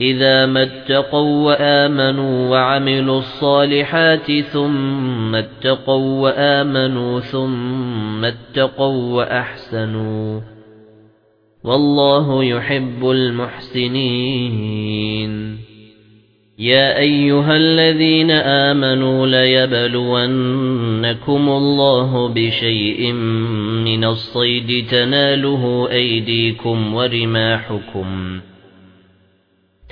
إِذَا مَا اتَّقَوْا وَآمَنُوا وَعَمِلُوا الصَّالِحَاتِ ثُمَّ اتَّقَوْا وَآمَنُوا ثُمَّ اتَّقَوْا وَأَحْسَنُوا وَاللَّهُ يُحِبُّ الْمُحْسِنِينَ. يَا أَيُّهَا الَّذِينَ آمَنُوا لَيَبْلُوَنَّكُمُ اللَّهُ بِشَيْءٍ مِنَ الصَّيْدِ تَنَالُهُ أَيْدِيكُمْ وَرِمَاحُكُمْ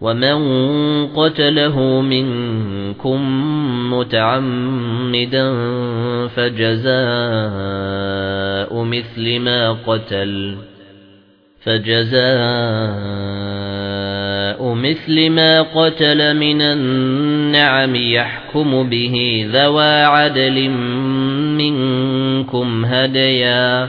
ومن قتله منكم متعمدا فجزاء مثل ما قتل فجزاء مثل ما قتل من النعم يحكم به ذوى عدل منكم هديا